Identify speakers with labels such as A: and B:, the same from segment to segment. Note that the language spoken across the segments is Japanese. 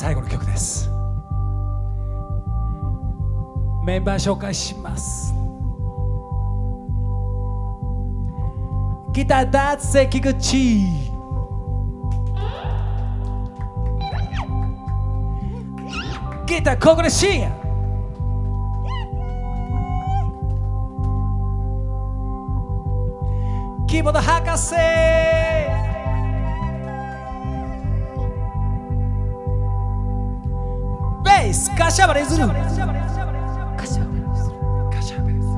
A: 最後の曲です。メンバー紹介します。ギターダーツ関口ギター小暮慎也キーボード博士。ベース柏原譲る。
B: 柏
A: カシャベルズカシャベルズ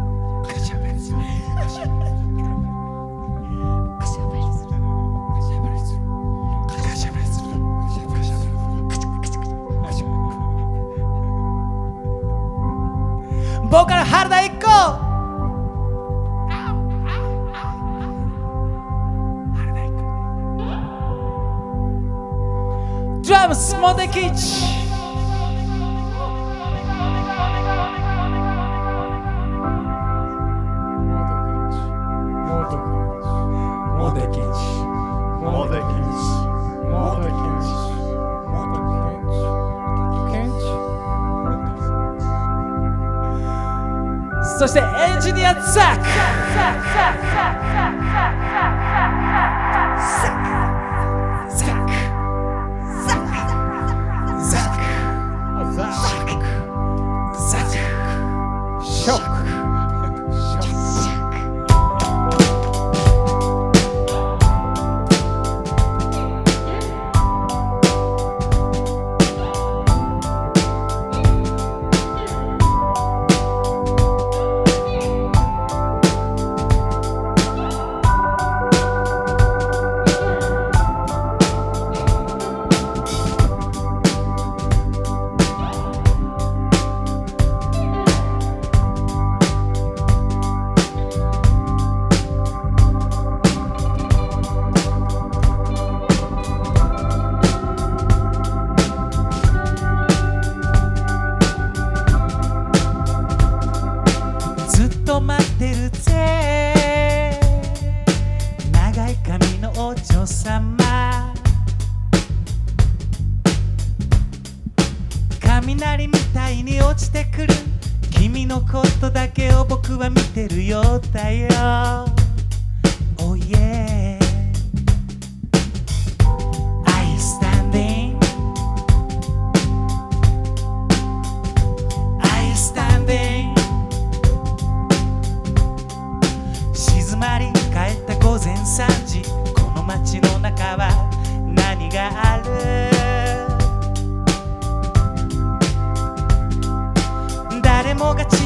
A: カシャベルズカシャベルズカシャベルズカシャベルズカシャベルズボーカル原田一子原田一子ドラムスモテキチモテキチ
C: モデキンモデキ
A: そしてエンジニアザック雷みたいに落ちてくる。君のことだけを僕は見てるようだよ。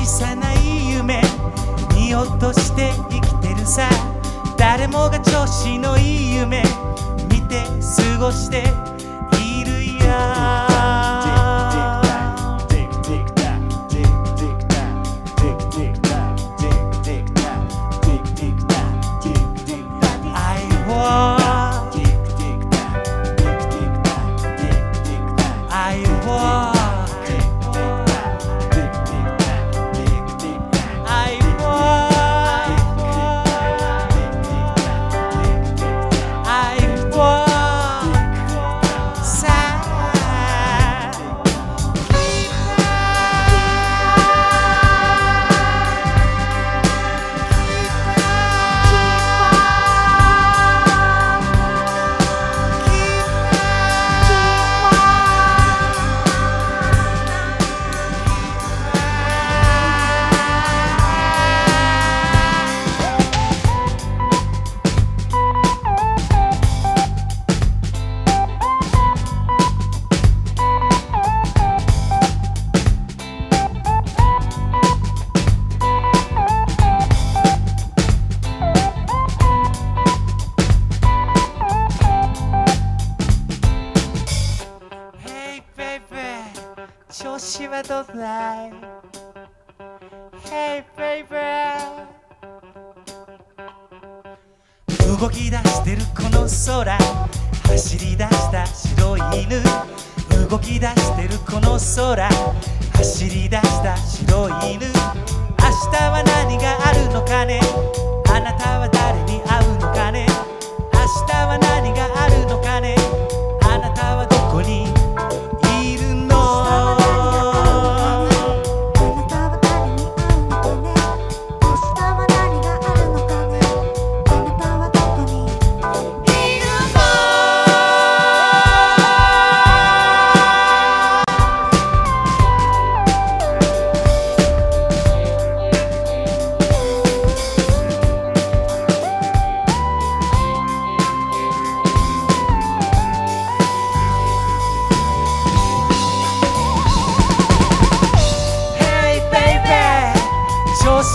A: 小さない夢見落として生きてるさ。誰もが調子のいい夢見て過ごしているよ。調子はどうだい Hey baby. 動き出してるこの空。走り出した白い犬。動き出してるこの空。走り出したといる明日は何があるのかね。あなたは誰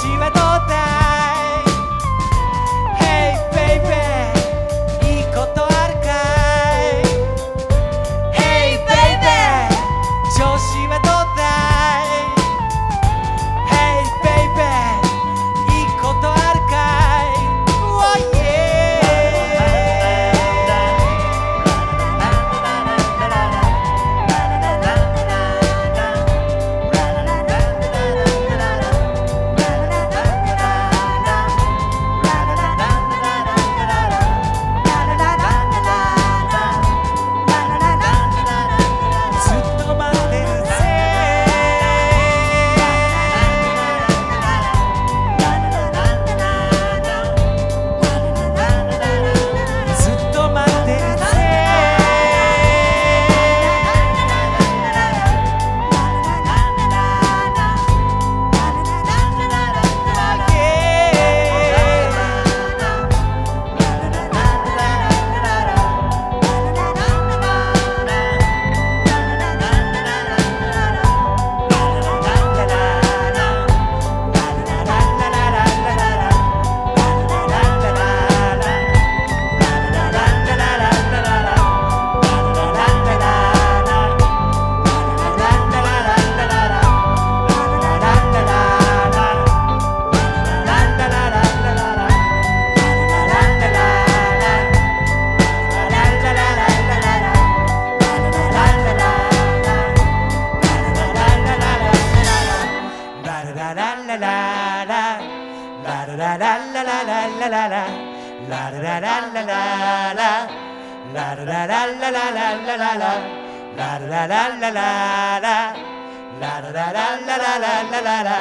A: 調子 la la la la la la la la la la da la la la la la la la da da da la la la la da da da la la la la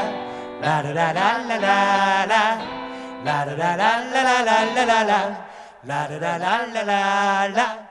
A: la la la da da da la la la la da da da la la la la la la la da da da la la la